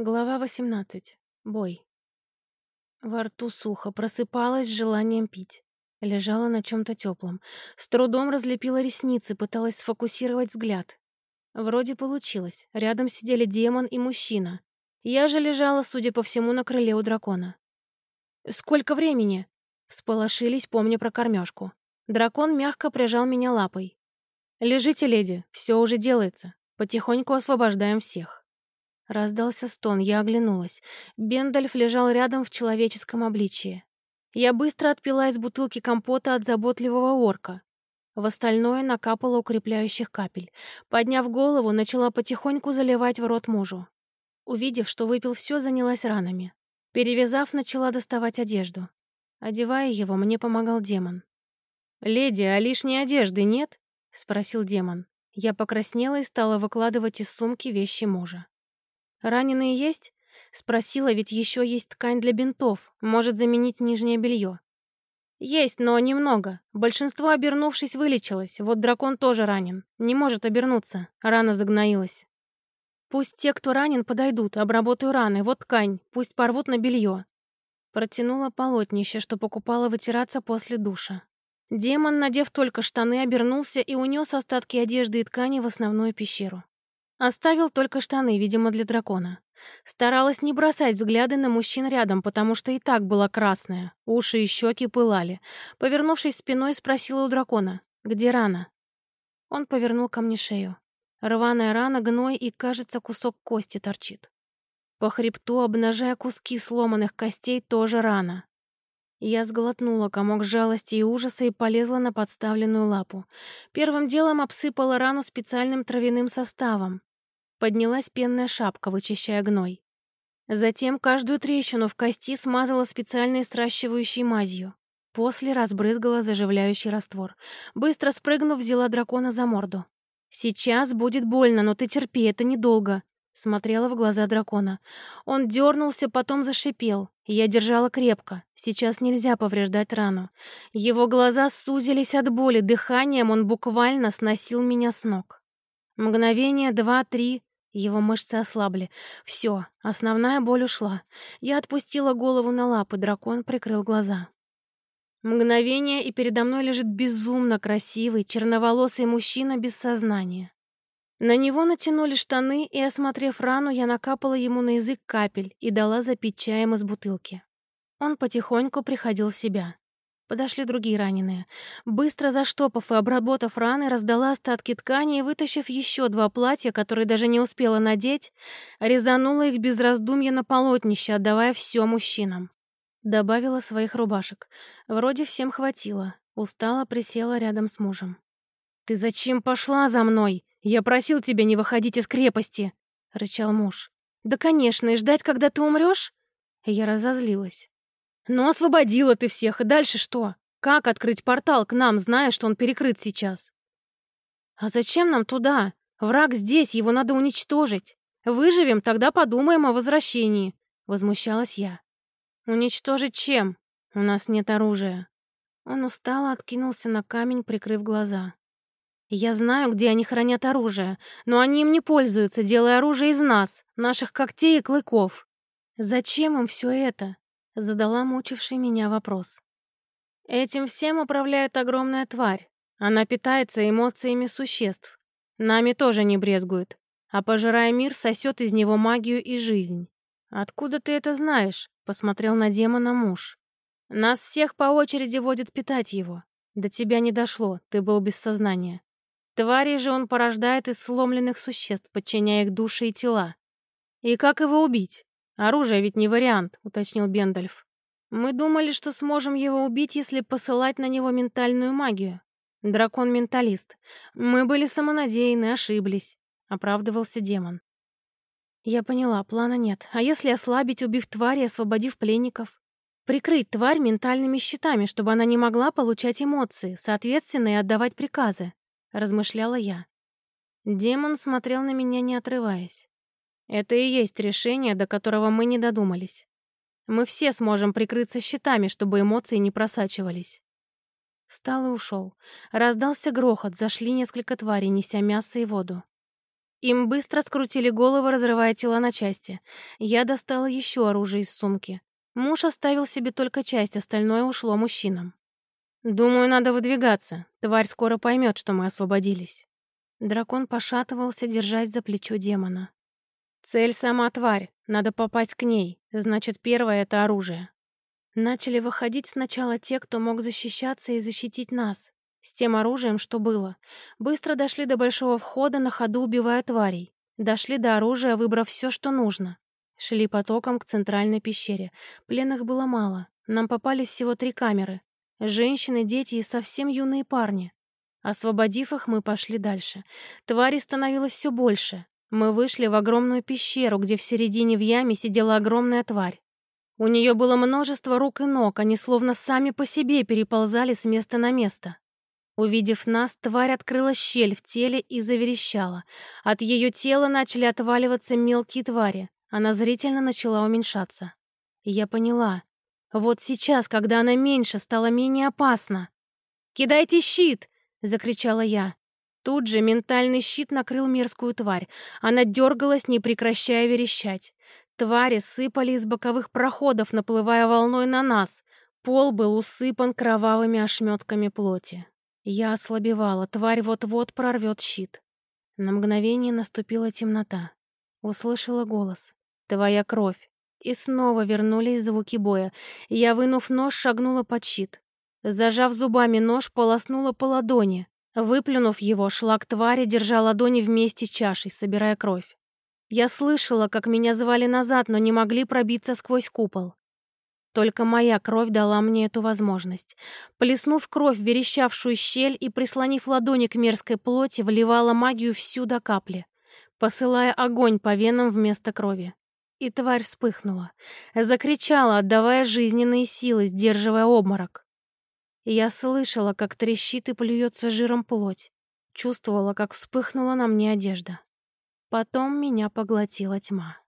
Глава 18. Бой. Во рту сухо, просыпалась с желанием пить. Лежала на чем-то теплом. С трудом разлепила ресницы, пыталась сфокусировать взгляд. Вроде получилось. Рядом сидели демон и мужчина. Я же лежала, судя по всему, на крыле у дракона. «Сколько времени?» Всполошились, помня про кормежку. Дракон мягко прижал меня лапой. «Лежите, леди, все уже делается. Потихоньку освобождаем всех». Раздался стон, я оглянулась. Бендальф лежал рядом в человеческом обличии. Я быстро отпила из бутылки компота от заботливого орка. В остальное накапала укрепляющих капель. Подняв голову, начала потихоньку заливать в рот мужу. Увидев, что выпил все, занялась ранами. Перевязав, начала доставать одежду. Одевая его, мне помогал демон. «Леди, а лишней одежды нет?» — спросил демон. Я покраснела и стала выкладывать из сумки вещи мужа. «Раненые есть?» Спросила, ведь еще есть ткань для бинтов, может заменить нижнее белье. «Есть, но немного. Большинство, обернувшись, вылечилось. Вот дракон тоже ранен. Не может обернуться. Рана загноилась. Пусть те, кто ранен, подойдут. Обработаю раны. Вот ткань. Пусть порвут на белье». Протянула полотнище, что покупала вытираться после душа. Демон, надев только штаны, обернулся и унес остатки одежды и ткани в основную пещеру. Оставил только штаны, видимо, для дракона. Старалась не бросать взгляды на мужчин рядом, потому что и так была красная. Уши и щеки пылали. Повернувшись спиной, спросила у дракона, где рана. Он повернул ко мне шею. Рваная рана, гной и, кажется, кусок кости торчит. По хребту, обнажая куски сломанных костей, тоже рана. Я сглотнула комок жалости и ужаса и полезла на подставленную лапу. Первым делом обсыпала рану специальным травяным составом. Поднялась пенная шапка, вычищая гной. Затем каждую трещину в кости смазала специальной сращивающей мазью. После разбрызгала заживляющий раствор. Быстро спрыгнув, взяла дракона за морду. «Сейчас будет больно, но ты терпи, это недолго», — смотрела в глаза дракона. Он дернулся, потом зашипел. Я держала крепко. Сейчас нельзя повреждать рану. Его глаза сузились от боли, дыханием он буквально сносил меня с ног. Мгновение, два, три, его мышцы ослабли. Все, основная боль ушла. Я отпустила голову на лапы, дракон прикрыл глаза. Мгновение, и передо мной лежит безумно красивый, черноволосый мужчина без сознания. На него натянули штаны, и, осмотрев рану, я накапала ему на язык капель и дала запить чаем из бутылки. Он потихоньку приходил в себя. Подошли другие раненые. Быстро заштопав и обработав раны, раздала остатки ткани и, вытащив еще два платья, которые даже не успела надеть, резанула их без раздумья на полотнище, отдавая все мужчинам. Добавила своих рубашек. Вроде всем хватило. Устала, присела рядом с мужем. «Ты зачем пошла за мной? Я просил тебя не выходить из крепости!» — рычал муж. «Да, конечно, и ждать, когда ты умрешь?» Я разозлилась. «Ну, освободила ты всех, и дальше что? Как открыть портал к нам, зная, что он перекрыт сейчас?» «А зачем нам туда? Враг здесь, его надо уничтожить. Выживем, тогда подумаем о возвращении», — возмущалась я. «Уничтожить чем? У нас нет оружия». Он устало откинулся на камень, прикрыв глаза. «Я знаю, где они хранят оружие, но они им не пользуются, делая оружие из нас, наших когтей и клыков. Зачем им все это? Задала мучивший меня вопрос. Этим всем управляет огромная тварь. Она питается эмоциями существ. Нами тоже не брезгует. А пожирая мир, сосет из него магию и жизнь. «Откуда ты это знаешь?» — посмотрел на демона муж. «Нас всех по очереди водит питать его. До тебя не дошло, ты был без сознания. Твари же он порождает из сломленных существ, подчиняя их души и тела. И как его убить? «Оружие ведь не вариант», — уточнил Бендальф. «Мы думали, что сможем его убить, если посылать на него ментальную магию. Дракон-менталист. Мы были самонадеянны, ошиблись», — оправдывался демон. Я поняла, плана нет. А если ослабить, убив тварь и освободив пленников? Прикрыть тварь ментальными щитами, чтобы она не могла получать эмоции, соответственно, и отдавать приказы, размышляла я. Демон смотрел на меня, не отрываясь. Это и есть решение, до которого мы не додумались. Мы все сможем прикрыться щитами, чтобы эмоции не просачивались. Встал и ушел. Раздался грохот, зашли несколько тварей, неся мясо и воду. Им быстро скрутили головы, разрывая тела на части. Я достала еще оружие из сумки. Муж оставил себе только часть, остальное ушло мужчинам. «Думаю, надо выдвигаться. Тварь скоро поймет, что мы освободились». Дракон пошатывался, держась за плечо демона. «Цель сама тварь. Надо попасть к ней. Значит, первое — это оружие». Начали выходить сначала те, кто мог защищаться и защитить нас. С тем оружием, что было. Быстро дошли до большого входа, на ходу убивая тварей. Дошли до оружия, выбрав все, что нужно. Шли потоком к центральной пещере. Пленных было мало. Нам попались всего три камеры. Женщины, дети и совсем юные парни. Освободив их, мы пошли дальше. Тварей становилось все больше. Мы вышли в огромную пещеру, где в середине в яме сидела огромная тварь. У нее было множество рук и ног, они словно сами по себе переползали с места на место. Увидев нас, тварь открыла щель в теле и заверещала. От ее тела начали отваливаться мелкие твари. Она зрительно начала уменьшаться. Я поняла. Вот сейчас, когда она меньше, стала менее опасна. «Кидайте щит!» — закричала я. Тут же ментальный щит накрыл мерзкую тварь. Она дергалась, не прекращая верещать. Твари сыпали из боковых проходов, наплывая волной на нас. Пол был усыпан кровавыми ошметками плоти. Я ослабевала, тварь вот-вот прорвет щит. На мгновение наступила темнота. Услышала голос. «Твоя кровь». И снова вернулись звуки боя. Я, вынув нож, шагнула под щит. Зажав зубами нож, полоснула по ладони. Выплюнув его, шлак твари держа ладони вместе чашей, собирая кровь. Я слышала, как меня звали назад, но не могли пробиться сквозь купол. Только моя кровь дала мне эту возможность. Плеснув кровь в верещавшую щель и прислонив ладони к мерзкой плоти, вливала магию всю до капли, посылая огонь по венам вместо крови. И тварь вспыхнула. Закричала, отдавая жизненные силы, сдерживая обморок. Я слышала, как трещит и плюется жиром плоть. Чувствовала, как вспыхнула на мне одежда. Потом меня поглотила тьма.